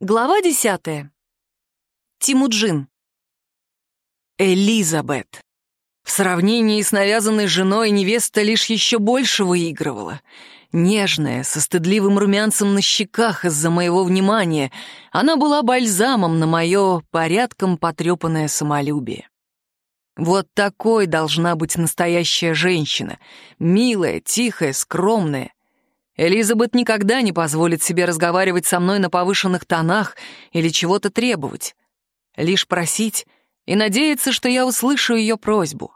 Глава десятая. Тимуджин. Элизабет. В сравнении с навязанной женой невеста лишь еще больше выигрывала. Нежная, со стыдливым румянцем на щеках из-за моего внимания, она была бальзамом на мое порядком потрепанное самолюбие. Вот такой должна быть настоящая женщина. Милая, тихая, скромная. Элизабет никогда не позволит себе разговаривать со мной на повышенных тонах или чего-то требовать. Лишь просить и надеяться, что я услышу ее просьбу.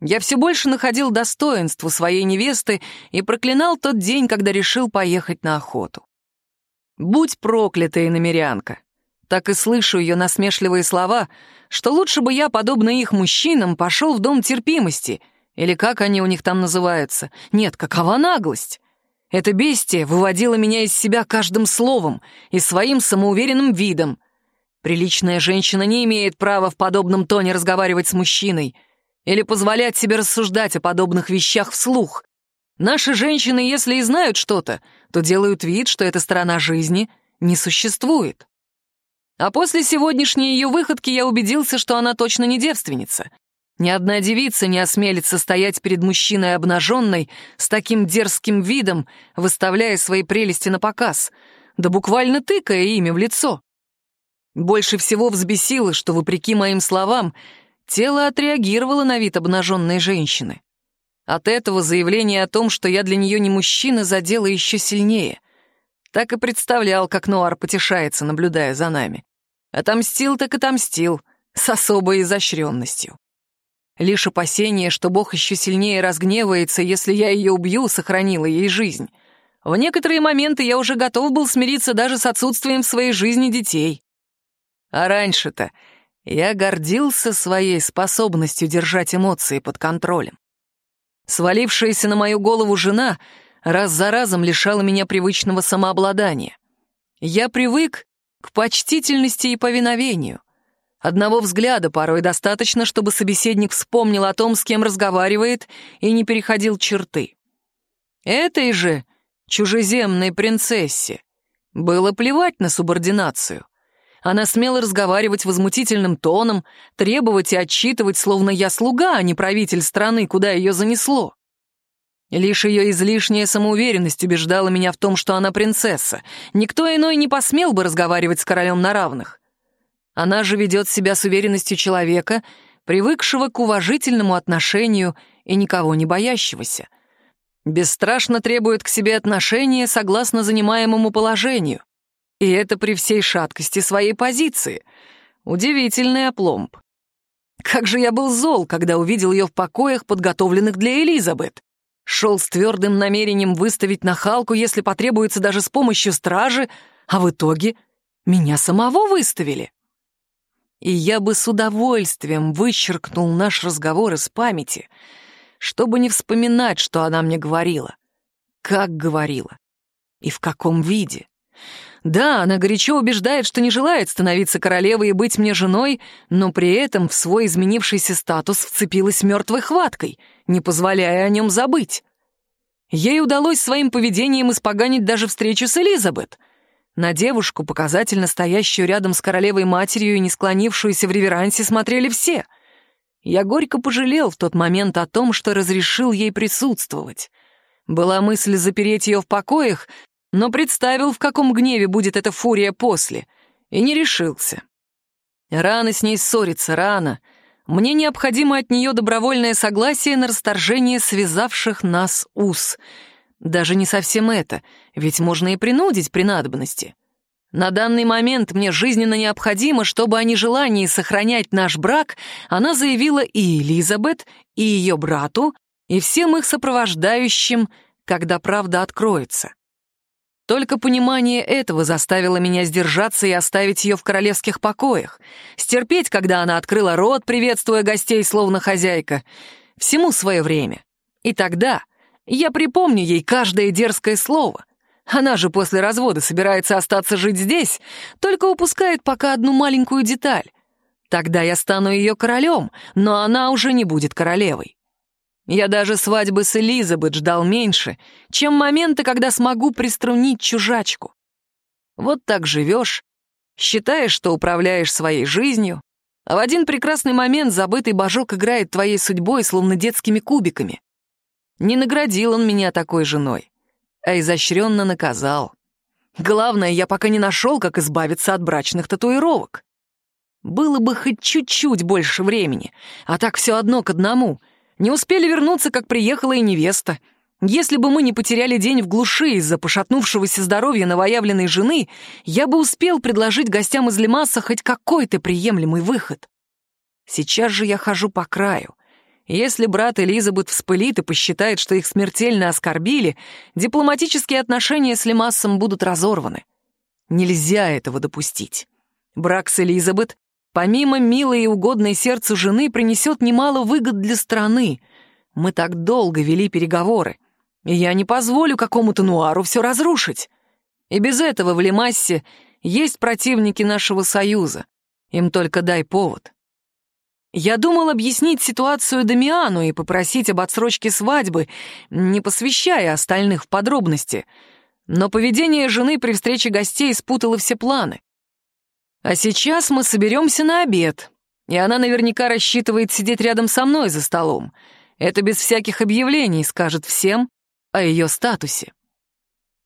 Я все больше находил достоинству своей невесты и проклинал тот день, когда решил поехать на охоту. Будь проклятая намерянка. Так и слышу ее насмешливые слова, что лучше бы я, подобно их мужчинам, пошел в дом терпимости, или как они у них там называются. Нет, какова наглость! Это бестие выводило меня из себя каждым словом и своим самоуверенным видом. Приличная женщина не имеет права в подобном тоне разговаривать с мужчиной или позволять себе рассуждать о подобных вещах вслух. Наши женщины, если и знают что-то, то делают вид, что эта сторона жизни не существует. А после сегодняшней ее выходки я убедился, что она точно не девственница, ни одна девица не осмелится стоять перед мужчиной обнаженной с таким дерзким видом, выставляя свои прелести на показ, да буквально тыкая ими в лицо. Больше всего взбесило, что, вопреки моим словам, тело отреагировало на вид обнаженной женщины. От этого заявление о том, что я для нее не мужчина, задело еще сильнее. Так и представлял, как Нуар потешается, наблюдая за нами. Отомстил так отомстил, с особой изощренностью. Лишь опасение, что Бог еще сильнее разгневается, если я ее убью, сохранило ей жизнь. В некоторые моменты я уже готов был смириться даже с отсутствием в своей жизни детей. А раньше-то я гордился своей способностью держать эмоции под контролем. Свалившаяся на мою голову жена раз за разом лишала меня привычного самообладания. Я привык к почтительности и повиновению. Одного взгляда порой достаточно, чтобы собеседник вспомнил о том, с кем разговаривает, и не переходил черты. Этой же чужеземной принцессе было плевать на субординацию. Она смела разговаривать возмутительным тоном, требовать и отчитывать, словно я слуга, а не правитель страны, куда ее занесло. Лишь ее излишняя самоуверенность убеждала меня в том, что она принцесса. Никто иной не посмел бы разговаривать с королем на равных. Она же ведет себя с уверенностью человека, привыкшего к уважительному отношению и никого не боящегося. Бесстрашно требует к себе отношения согласно занимаемому положению. И это при всей шаткости своей позиции. Удивительный опломб. Как же я был зол, когда увидел ее в покоях, подготовленных для Элизабет. Шел с твердым намерением выставить нахалку, если потребуется даже с помощью стражи, а в итоге меня самого выставили и я бы с удовольствием вычеркнул наш разговор из памяти, чтобы не вспоминать, что она мне говорила, как говорила и в каком виде. Да, она горячо убеждает, что не желает становиться королевой и быть мне женой, но при этом в свой изменившийся статус вцепилась мертвой хваткой, не позволяя о нем забыть. Ей удалось своим поведением испоганить даже встречу с Элизабет — на девушку, показательно стоящую рядом с королевой-матерью и не склонившуюся в реверансе, смотрели все. Я горько пожалел в тот момент о том, что разрешил ей присутствовать. Была мысль запереть ее в покоях, но представил, в каком гневе будет эта фурия после, и не решился. Рано с ней ссориться, рано. Мне необходимо от нее добровольное согласие на расторжение связавших нас уз — даже не совсем это, ведь можно и принудить при надобности. На данный момент мне жизненно необходимо, чтобы о нежелании сохранять наш брак она заявила и Элизабет, и ее брату, и всем их сопровождающим, когда правда откроется. Только понимание этого заставило меня сдержаться и оставить ее в королевских покоях, стерпеть, когда она открыла рот, приветствуя гостей, словно хозяйка. Всему свое время. И тогда я припомню ей каждое дерзкое слово. Она же после развода собирается остаться жить здесь, только упускает пока одну маленькую деталь. Тогда я стану ее королем, но она уже не будет королевой. Я даже свадьбы с Элизабет ждал меньше, чем моменты, когда смогу приструнить чужачку. Вот так живешь, считаешь, что управляешь своей жизнью, а в один прекрасный момент забытый божок играет твоей судьбой, словно детскими кубиками. Не наградил он меня такой женой, а изощренно наказал. Главное, я пока не нашел, как избавиться от брачных татуировок. Было бы хоть чуть-чуть больше времени, а так все одно к одному. Не успели вернуться, как приехала и невеста. Если бы мы не потеряли день в глуши из-за пошатнувшегося здоровья новоявленной жены, я бы успел предложить гостям из Лимаса хоть какой-то приемлемый выход. Сейчас же я хожу по краю. Если брат Элизабет вспылит и посчитает, что их смертельно оскорбили, дипломатические отношения с Лимассом будут разорваны. Нельзя этого допустить. Брак с Элизабет, помимо милой и угодной сердцу жены, принесет немало выгод для страны. Мы так долго вели переговоры, и я не позволю какому-то нуару все разрушить. И без этого в Лимассе есть противники нашего союза. Им только дай повод. Я думал объяснить ситуацию Дамиану и попросить об отсрочке свадьбы, не посвящая остальных в подробности, но поведение жены при встрече гостей спутало все планы. А сейчас мы соберемся на обед, и она наверняка рассчитывает сидеть рядом со мной за столом. Это без всяких объявлений скажет всем о ее статусе.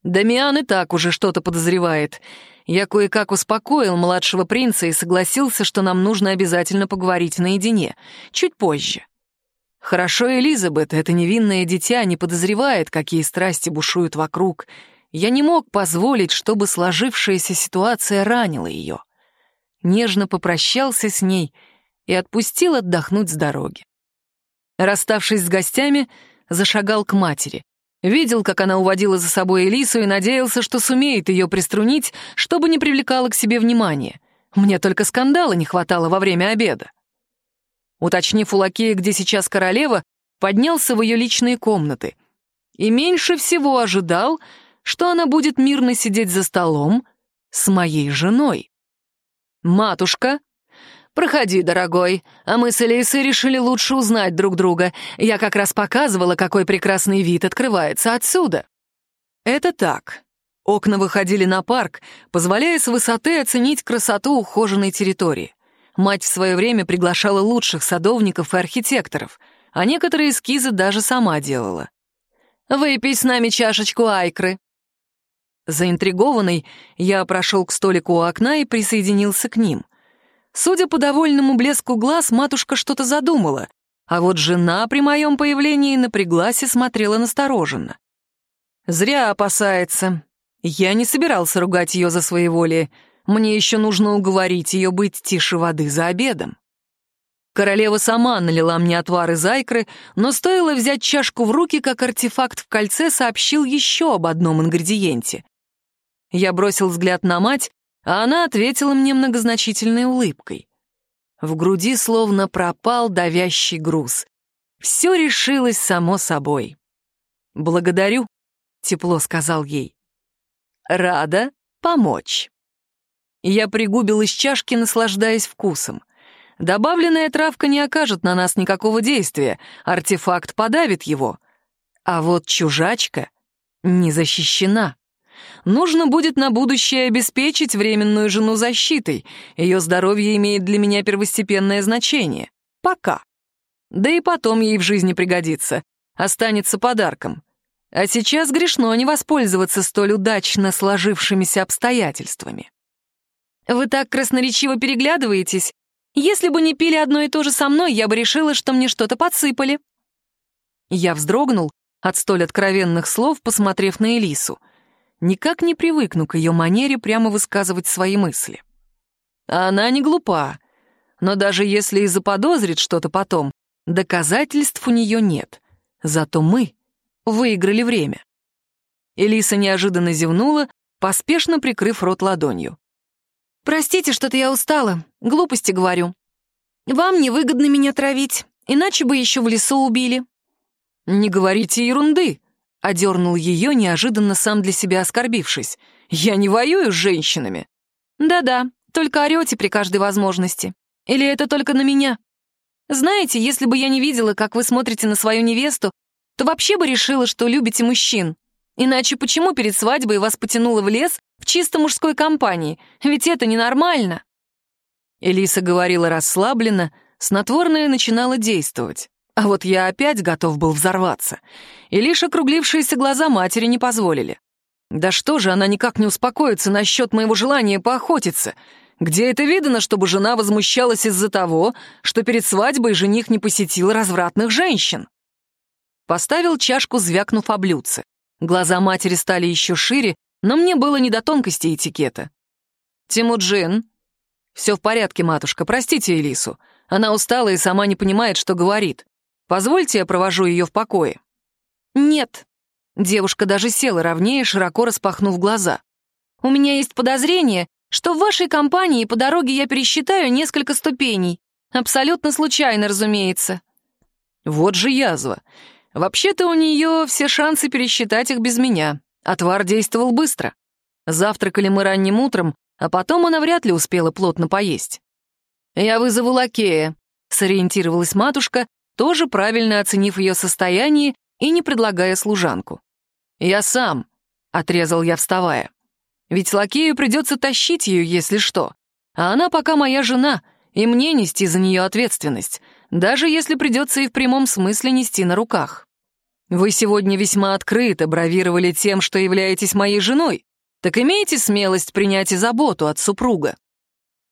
Дамиан и так уже что-то подозревает — я кое-как успокоил младшего принца и согласился, что нам нужно обязательно поговорить наедине, чуть позже. Хорошо Элизабет, это невинное дитя, не подозревает, какие страсти бушуют вокруг. Я не мог позволить, чтобы сложившаяся ситуация ранила ее. Нежно попрощался с ней и отпустил отдохнуть с дороги. Расставшись с гостями, зашагал к матери. Видел, как она уводила за собой Элису и надеялся, что сумеет ее приструнить, чтобы не привлекала к себе внимания. Мне только скандала не хватало во время обеда. Уточнив у лакея, где сейчас королева, поднялся в ее личные комнаты. И меньше всего ожидал, что она будет мирно сидеть за столом с моей женой. «Матушка», «Проходи, дорогой, а мы с Элисой решили лучше узнать друг друга. Я как раз показывала, какой прекрасный вид открывается отсюда». Это так. Окна выходили на парк, позволяя с высоты оценить красоту ухоженной территории. Мать в свое время приглашала лучших садовников и архитекторов, а некоторые эскизы даже сама делала. «Выпей с нами чашечку айкры». Заинтригованный, я прошел к столику у окна и присоединился к ним. Судя по довольному блеску глаз, матушка что-то задумала, а вот жена при моем появлении напряглась и смотрела настороженно. Зря опасается. Я не собирался ругать ее за своеволие. Мне еще нужно уговорить ее быть тише воды за обедом. Королева сама налила мне отвар из айкры, но стоило взять чашку в руки, как артефакт в кольце сообщил еще об одном ингредиенте. Я бросил взгляд на мать, а она ответила мне многозначительной улыбкой. В груди словно пропал давящий груз. Все решилось само собой. «Благодарю», — тепло сказал ей. «Рада помочь». Я пригубил из чашки, наслаждаясь вкусом. Добавленная травка не окажет на нас никакого действия, артефакт подавит его. А вот чужачка не защищена. Нужно будет на будущее обеспечить временную жену защитой. Ее здоровье имеет для меня первостепенное значение. Пока. Да и потом ей в жизни пригодится. Останется подарком. А сейчас грешно не воспользоваться столь удачно сложившимися обстоятельствами. Вы так красноречиво переглядываетесь. Если бы не пили одно и то же со мной, я бы решила, что мне что-то подсыпали. Я вздрогнул от столь откровенных слов, посмотрев на Элису — никак не привыкну к ее манере прямо высказывать свои мысли. Она не глупа, но даже если и заподозрит что-то потом, доказательств у нее нет. Зато мы выиграли время. Элиса неожиданно зевнула, поспешно прикрыв рот ладонью. «Простите, что-то я устала, глупости говорю. Вам невыгодно меня травить, иначе бы еще в лесу убили». «Не говорите ерунды», Одернул ее, неожиданно сам для себя оскорбившись. «Я не воюю с женщинами». «Да-да, только орете при каждой возможности. Или это только на меня? Знаете, если бы я не видела, как вы смотрите на свою невесту, то вообще бы решила, что любите мужчин. Иначе почему перед свадьбой вас потянуло в лес в чисто мужской компании? Ведь это ненормально. Элиса говорила расслабленно, снотворное начинало действовать. А вот я опять готов был взорваться. И лишь округлившиеся глаза матери не позволили. Да что же она никак не успокоится насчет моего желания поохотиться? Где это видно, чтобы жена возмущалась из-за того, что перед свадьбой жених не посетил развратных женщин? Поставил чашку, звякнув о блюдце. Глаза матери стали еще шире, но мне было не до тонкости этикета. «Тимуджин?» «Все в порядке, матушка, простите Элису. Она устала и сама не понимает, что говорит. Позвольте, я провожу ее в покое». «Нет». Девушка даже села ровнее, широко распахнув глаза. «У меня есть подозрение, что в вашей компании по дороге я пересчитаю несколько ступеней. Абсолютно случайно, разумеется». «Вот же язва. Вообще-то у нее все шансы пересчитать их без меня. Отвар действовал быстро. Завтракали мы ранним утром, а потом она вряд ли успела плотно поесть. «Я вызову лакея», — сориентировалась матушка, тоже правильно оценив ее состояние и не предлагая служанку. «Я сам», — отрезал я, вставая. «Ведь лакею придется тащить ее, если что. А она пока моя жена, и мне нести за нее ответственность, даже если придется и в прямом смысле нести на руках. Вы сегодня весьма открыто бравировали тем, что являетесь моей женой, так имейте смелость принять и заботу от супруга».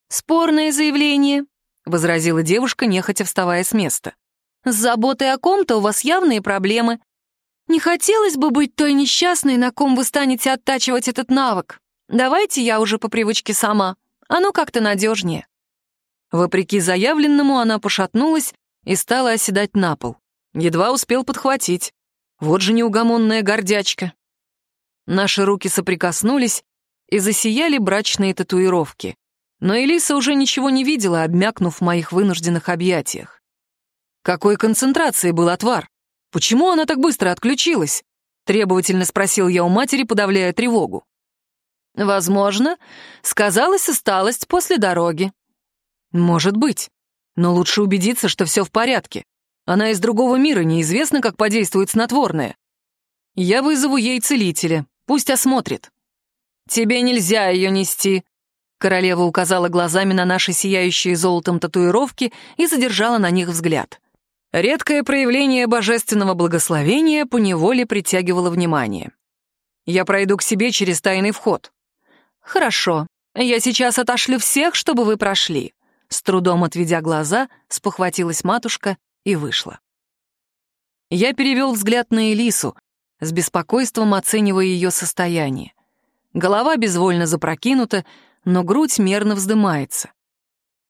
«Спорное заявление», — возразила девушка, нехотя вставая с места. С заботой о ком-то у вас явные проблемы. Не хотелось бы быть той несчастной, на ком вы станете оттачивать этот навык. Давайте я уже по привычке сама. Оно как-то надежнее. Вопреки заявленному, она пошатнулась и стала оседать на пол. Едва успел подхватить. Вот же неугомонная гордячка. Наши руки соприкоснулись и засияли брачные татуировки. Но Элиса уже ничего не видела, обмякнув в моих вынужденных объятиях. Какой концентрации был отвар? Почему она так быстро отключилась? Требовательно спросил я у матери, подавляя тревогу. Возможно, сказалась усталость после дороги. Может быть, но лучше убедиться, что все в порядке. Она из другого мира, неизвестно, как подействует снотворное. Я вызову ей целителя, пусть осмотрит. Тебе нельзя ее нести, Королева указала глазами на наши сияющие золотом татуировки и задержала на них взгляд. Редкое проявление божественного благословения поневоле притягивало внимание. Я пройду к себе через тайный вход. Хорошо, я сейчас отошлю всех, чтобы вы прошли. С трудом отведя глаза, спохватилась матушка и вышла. Я перевел взгляд на Элису, с беспокойством оценивая ее состояние. Голова безвольно запрокинута, но грудь мерно вздымается.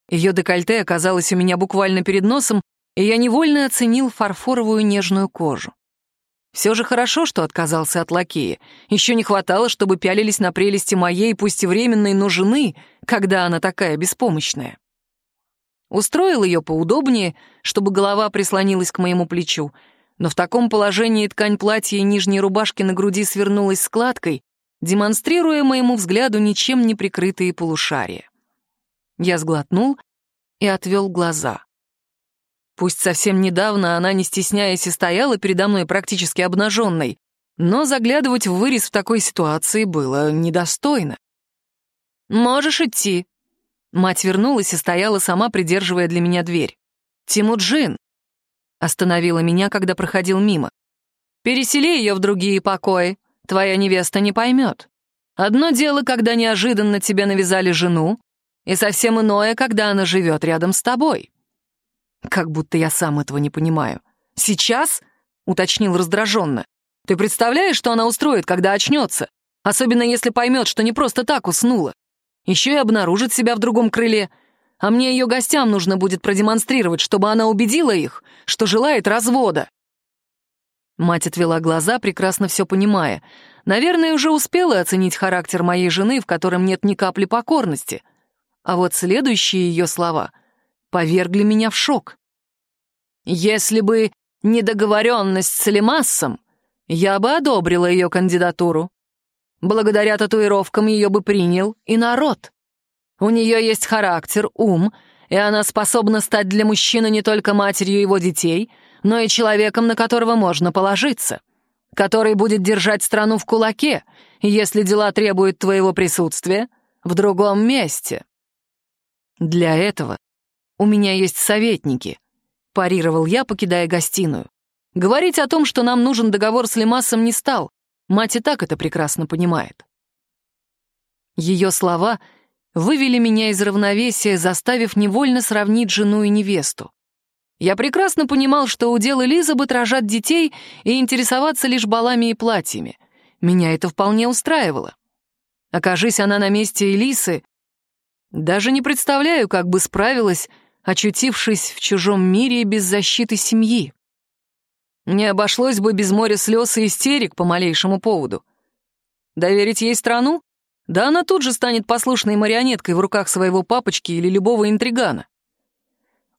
Ее декольте оказалось у меня буквально перед носом, и я невольно оценил фарфоровую нежную кожу. Все же хорошо, что отказался от лакея. Еще не хватало, чтобы пялились на прелести моей, пусть и временной, но жены, когда она такая беспомощная. Устроил ее поудобнее, чтобы голова прислонилась к моему плечу, но в таком положении ткань платья и нижней рубашки на груди свернулась складкой, демонстрируя моему взгляду ничем не прикрытые полушария. Я сглотнул и отвел глаза. Пусть совсем недавно она, не стесняясь, и стояла передо мной практически обнаженной, но заглядывать в вырез в такой ситуации было недостойно. «Можешь идти». Мать вернулась и стояла сама, придерживая для меня дверь. «Тимуджин!» Остановила меня, когда проходил мимо. «Пересели ее в другие покои. Твоя невеста не поймет. Одно дело, когда неожиданно тебе навязали жену, и совсем иное, когда она живет рядом с тобой. Как будто я сам этого не понимаю. «Сейчас?» — уточнил раздраженно. «Ты представляешь, что она устроит, когда очнется? Особенно если поймет, что не просто так уснула. Еще и обнаружит себя в другом крыле. А мне ее гостям нужно будет продемонстрировать, чтобы она убедила их, что желает развода». Мать отвела глаза, прекрасно все понимая. Наверное, уже успела оценить характер моей жены, в котором нет ни капли покорности. А вот следующие ее слова повергли меня в шок. Если бы недоговоренность с Лемассом, я бы одобрила ее кандидатуру. Благодаря татуировкам ее бы принял и народ. У нее есть характер, ум, и она способна стать для мужчины не только матерью его детей, но и человеком, на которого можно положиться. который будет держать страну в кулаке, если дела требуют твоего присутствия в другом месте. Для этого у меня есть советники, парировал я, покидая гостиную. Говорить о том, что нам нужен договор с Лемасом, не стал. Мать и так это прекрасно понимает. Ее слова вывели меня из равновесия, заставив невольно сравнить жену и невесту. Я прекрасно понимал, что удел Элизабет рожать детей и интересоваться лишь балами и платьями. Меня это вполне устраивало. Окажись она на месте Элисы, даже не представляю, как бы справилась, очутившись в чужом мире без защиты семьи. Не обошлось бы без моря слез и истерик по малейшему поводу. Доверить ей страну? Да она тут же станет послушной марионеткой в руках своего папочки или любого интригана.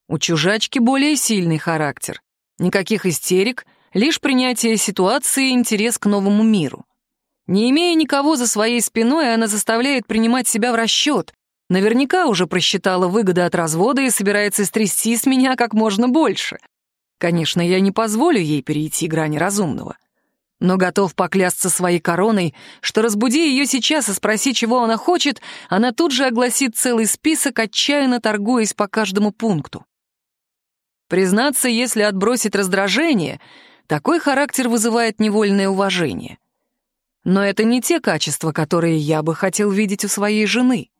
У чужачки более сильный характер. Никаких истерик, лишь принятие ситуации и интерес к новому миру. Не имея никого за своей спиной, она заставляет принимать себя в расчет. Наверняка уже просчитала выгоды от развода и собирается стрясти с меня как можно больше. Конечно, я не позволю ей перейти грани разумного. Но готов поклясться своей короной, что разбуди ее сейчас и спроси, чего она хочет, она тут же огласит целый список, отчаянно торгуясь по каждому пункту. Признаться, если отбросить раздражение, такой характер вызывает невольное уважение. Но это не те качества, которые я бы хотел видеть у своей жены.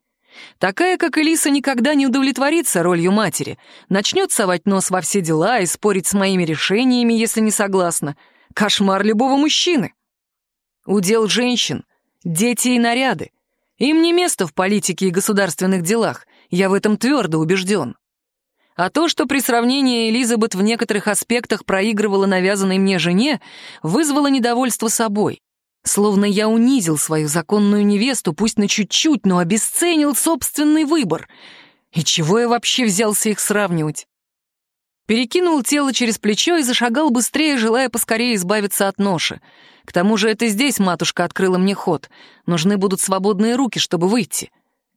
Такая, как Элиса, никогда не удовлетворится ролью матери, начнет совать нос во все дела и спорить с моими решениями, если не согласна. Кошмар любого мужчины. Удел женщин, дети и наряды. Им не место в политике и государственных делах, я в этом твердо убежден. А то, что при сравнении Элизабет в некоторых аспектах проигрывала навязанной мне жене, вызвало недовольство собой. Словно я унизил свою законную невесту, пусть на чуть-чуть, но обесценил собственный выбор. И чего я вообще взялся их сравнивать? Перекинул тело через плечо и зашагал быстрее, желая поскорее избавиться от ноши. К тому же это здесь матушка открыла мне ход. Нужны будут свободные руки, чтобы выйти.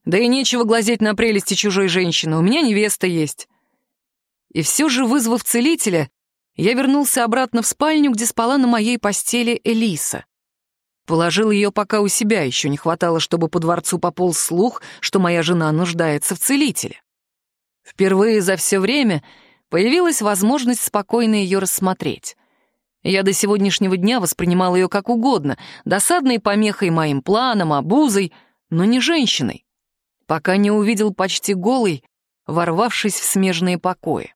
Да и нечего глазеть на прелести чужой женщины, у меня невеста есть. И все же, вызвав целителя, я вернулся обратно в спальню, где спала на моей постели Элиса. Положил ее пока у себя, еще не хватало, чтобы по дворцу пополз слух, что моя жена нуждается в целителе. Впервые за все время появилась возможность спокойно ее рассмотреть. Я до сегодняшнего дня воспринимал ее как угодно, досадной помехой моим планам, обузой, но не женщиной, пока не увидел почти голый, ворвавшись в смежные покои.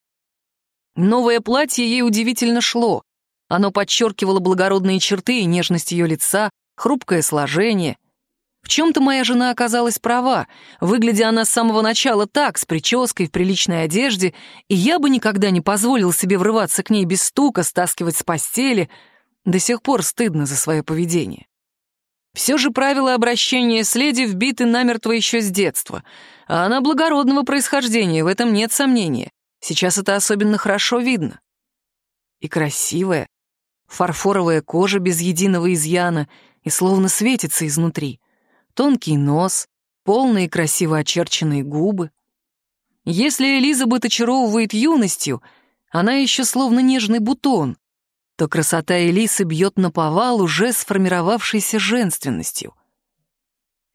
Новое платье ей удивительно шло. Оно подчеркивало благородные черты и нежность ее лица, хрупкое сложение. В чем-то моя жена оказалась права. Выглядя она с самого начала так, с прической, в приличной одежде, и я бы никогда не позволил себе врываться к ней без стука, стаскивать с постели. До сих пор стыдно за свое поведение. Все же правила обращения с леди вбиты намертво еще с детства, а она благородного происхождения, в этом нет сомнения. Сейчас это особенно хорошо видно. И красивая, фарфоровая кожа без единого изъяна и словно светится изнутри. Тонкий нос, полные красиво очерченные губы. Если Элизабет очаровывает юностью, она еще словно нежный бутон, то красота Элисы бьет на повал уже сформировавшейся женственностью.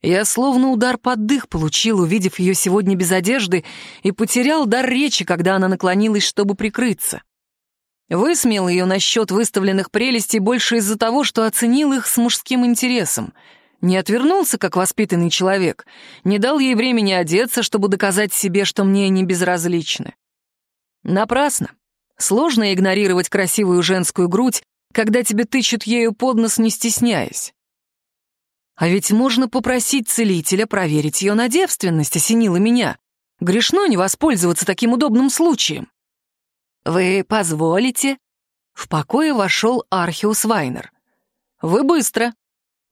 Я словно удар под дых получил, увидев ее сегодня без одежды, и потерял дар речи, когда она наклонилась, чтобы прикрыться. Высмеял ее насчет выставленных прелестей больше из-за того, что оценил их с мужским интересом. Не отвернулся, как воспитанный человек, не дал ей времени одеться, чтобы доказать себе, что мне не безразличны. Напрасно. Сложно игнорировать красивую женскую грудь, когда тебе тычут ею под нос, не стесняясь. А ведь можно попросить целителя проверить ее на девственность, осенило меня. Грешно не воспользоваться таким удобным случаем. «Вы позволите?» В покое вошел Архиус Вайнер. «Вы быстро».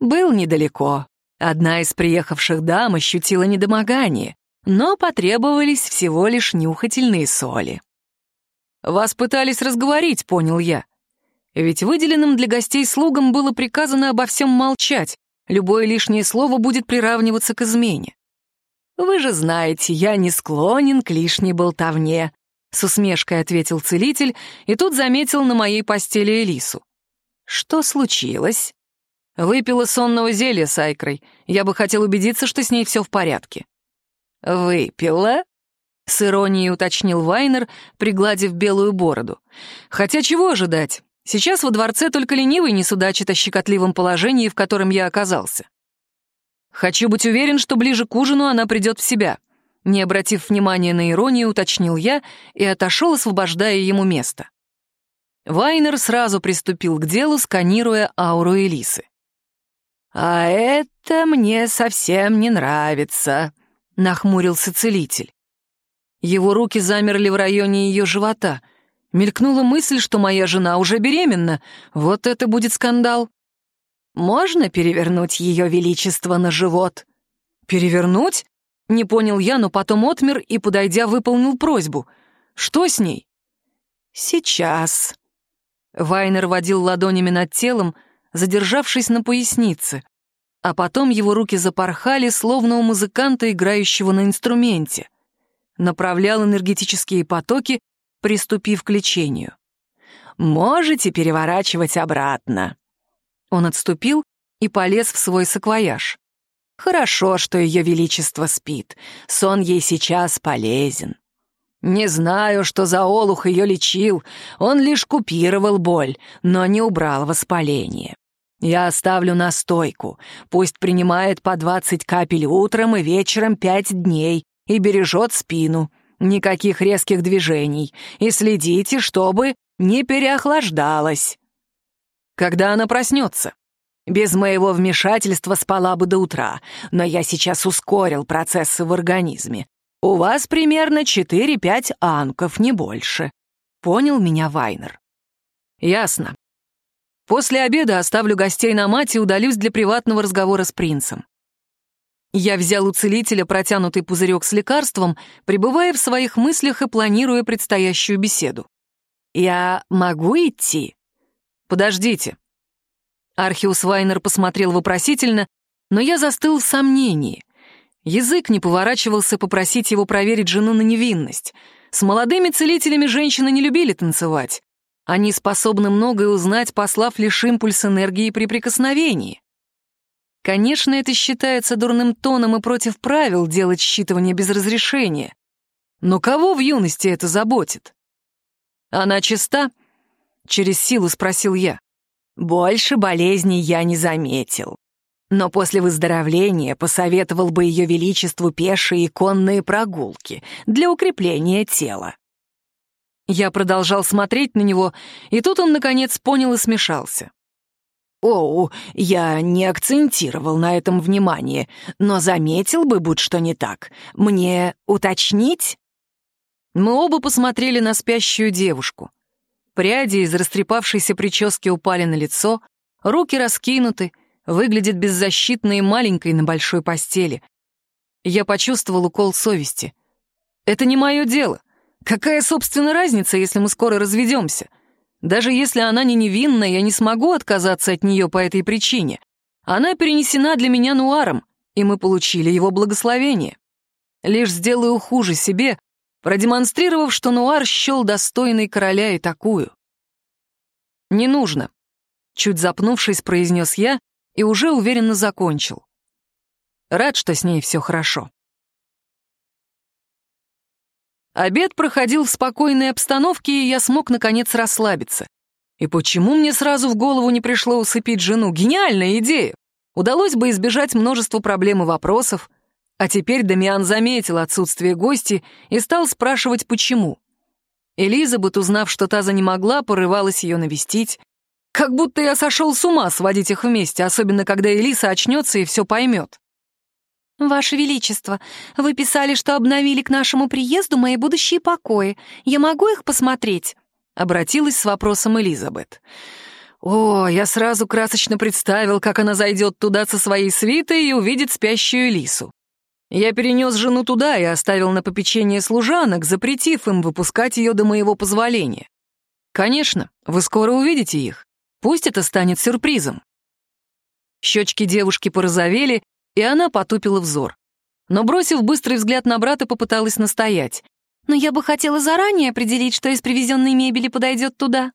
Был недалеко. Одна из приехавших дам ощутила недомогание, но потребовались всего лишь нюхательные соли. «Вас пытались разговорить», — понял я. Ведь выделенным для гостей слугам было приказано обо всем молчать, Любое лишнее слово будет приравниваться к измене. «Вы же знаете, я не склонен к лишней болтовне», — с усмешкой ответил целитель и тут заметил на моей постели Элису. «Что случилось?» «Выпила сонного зелья с Айкрой. Я бы хотел убедиться, что с ней все в порядке». «Выпила?» — с иронией уточнил Вайнер, пригладив белую бороду. «Хотя чего ожидать? Сейчас во дворце только ленивый не судачит о щекотливом положении, в котором я оказался. Хочу быть уверен, что ближе к ужину она придет в себя». Не обратив внимания на иронию, уточнил я и отошел, освобождая ему место. Вайнер сразу приступил к делу, сканируя ауру Элисы. «А это мне совсем не нравится», — нахмурился целитель. Его руки замерли в районе ее живота. Мелькнула мысль, что моя жена уже беременна. Вот это будет скандал. «Можно перевернуть ее величество на живот?» «Перевернуть?» Не понял я, но потом отмер и, подойдя, выполнил просьбу. «Что с ней?» «Сейчас», Вайнер водил ладонями над телом, задержавшись на пояснице, а потом его руки запорхали, словно у музыканта, играющего на инструменте. Направлял энергетические потоки, приступив к лечению. «Можете переворачивать обратно». Он отступил и полез в свой саквояж. «Хорошо, что Ее Величество спит. Сон ей сейчас полезен. Не знаю, что за олух ее лечил, он лишь купировал боль, но не убрал воспаление. Я оставлю настойку, пусть принимает по 20 капель утром и вечером пять дней и бережет спину. Никаких резких движений, и следите, чтобы не переохлаждалась. Когда она проснется? Без моего вмешательства спала бы до утра, но я сейчас ускорил процессы в организме. «У вас примерно 4-5 анков, не больше». Понял меня Вайнер. «Ясно. После обеда оставлю гостей на мате и удалюсь для приватного разговора с принцем». Я взял у целителя протянутый пузырек с лекарством, пребывая в своих мыслях и планируя предстоящую беседу. «Я могу идти?» «Подождите». Архиус Вайнер посмотрел вопросительно, но я застыл в сомнении — Язык не поворачивался попросить его проверить жену на невинность. С молодыми целителями женщины не любили танцевать. Они способны многое узнать, послав лишь импульс энергии при прикосновении. Конечно, это считается дурным тоном и против правил делать считывание без разрешения. Но кого в юности это заботит? Она чиста? Через силу спросил я. Больше болезней я не заметил но после выздоровления посоветовал бы ее величеству пешие и конные прогулки для укрепления тела. Я продолжал смотреть на него, и тут он, наконец, понял и смешался. «Оу, я не акцентировал на этом внимание, но заметил бы, будь что не так. Мне уточнить?» Мы оба посмотрели на спящую девушку. Пряди из растрепавшейся прически упали на лицо, руки раскинуты, выглядит беззащитной и маленькой на большой постели. Я почувствовал укол совести. Это не мое дело. Какая, собственно, разница, если мы скоро разведемся? Даже если она не невинна, я не смогу отказаться от нее по этой причине. Она перенесена для меня нуаром, и мы получили его благословение. Лишь сделаю хуже себе, продемонстрировав, что нуар счел достойный короля и такую. «Не нужно», — чуть запнувшись, произнес я и уже уверенно закончил. Рад, что с ней все хорошо. Обед проходил в спокойной обстановке, и я смог, наконец, расслабиться. И почему мне сразу в голову не пришло усыпить жену? Гениальная идея! Удалось бы избежать множества проблем и вопросов. А теперь Дамиан заметил отсутствие гости и стал спрашивать, почему. Элизабет, узнав, что та за не могла, порывалась ее навестить. Как будто я сошел с ума сводить их вместе, особенно когда Элиса очнется и все поймет. «Ваше Величество, вы писали, что обновили к нашему приезду мои будущие покои. Я могу их посмотреть?» Обратилась с вопросом Элизабет. О, я сразу красочно представил, как она зайдет туда со своей свитой и увидит спящую Элису. Я перенес жену туда и оставил на попечение служанок, запретив им выпускать ее до моего позволения. Конечно, вы скоро увидите их. Пусть это станет сюрпризом. Щечки девушки порозовели, и она потупила взор. Но, бросив быстрый взгляд на брата, попыталась настоять. «Но я бы хотела заранее определить, что из привезенной мебели подойдет туда».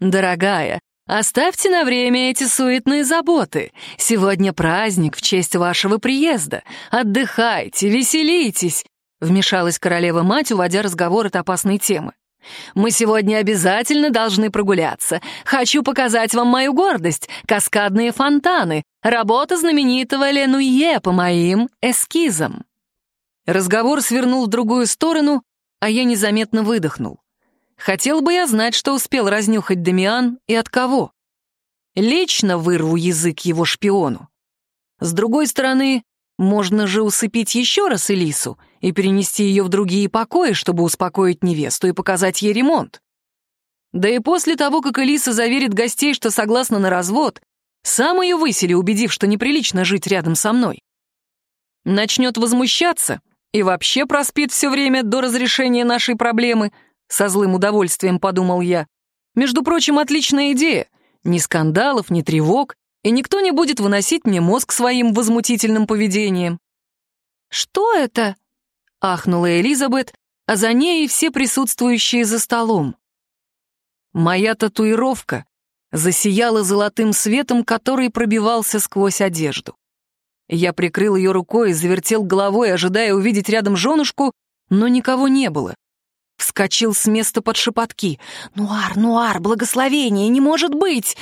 «Дорогая, Оставьте на время эти суетные заботы. Сегодня праздник в честь вашего приезда. Отдыхайте, веселитесь», — вмешалась королева-мать, уводя разговор от опасной темы. «Мы сегодня обязательно должны прогуляться. Хочу показать вам мою гордость — каскадные фонтаны, работа знаменитого Ленуе по моим эскизам». Разговор свернул в другую сторону, а я незаметно выдохнул. Хотел бы я знать, что успел разнюхать Дамиан и от кого. Лично вырву язык его шпиону. С другой стороны, можно же усыпить еще раз Элису и перенести ее в другие покои, чтобы успокоить невесту и показать ей ремонт. Да и после того, как Элиса заверит гостей, что согласна на развод, сам ее высели, убедив, что неприлично жить рядом со мной. Начнет возмущаться и вообще проспит все время до разрешения нашей проблемы — со злым удовольствием подумал я. Между прочим, отличная идея. Ни скандалов, ни тревог, и никто не будет выносить мне мозг своим возмутительным поведением. «Что это?» — ахнула Элизабет, а за ней и все присутствующие за столом. Моя татуировка засияла золотым светом, который пробивался сквозь одежду. Я прикрыл ее рукой и завертел головой, ожидая увидеть рядом женушку, но никого не было. Вскочил с места под шепотки. «Нуар, Нуар, благословение, не может быть!»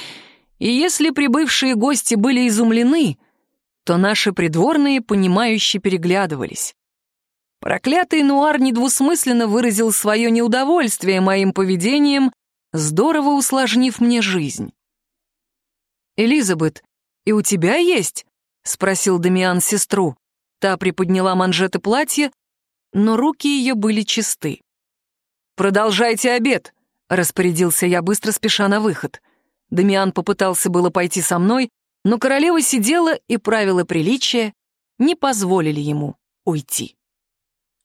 И если прибывшие гости были изумлены, то наши придворные, понимающе переглядывались. Проклятый Нуар недвусмысленно выразил свое неудовольствие моим поведением, здорово усложнив мне жизнь. «Элизабет, и у тебя есть?» — спросил Дамиан сестру. Та приподняла манжеты платья, но руки ее были чисты. «Продолжайте обед», — распорядился я, быстро спеша на выход. Дамиан попытался было пойти со мной, но королева сидела, и правила приличия не позволили ему уйти.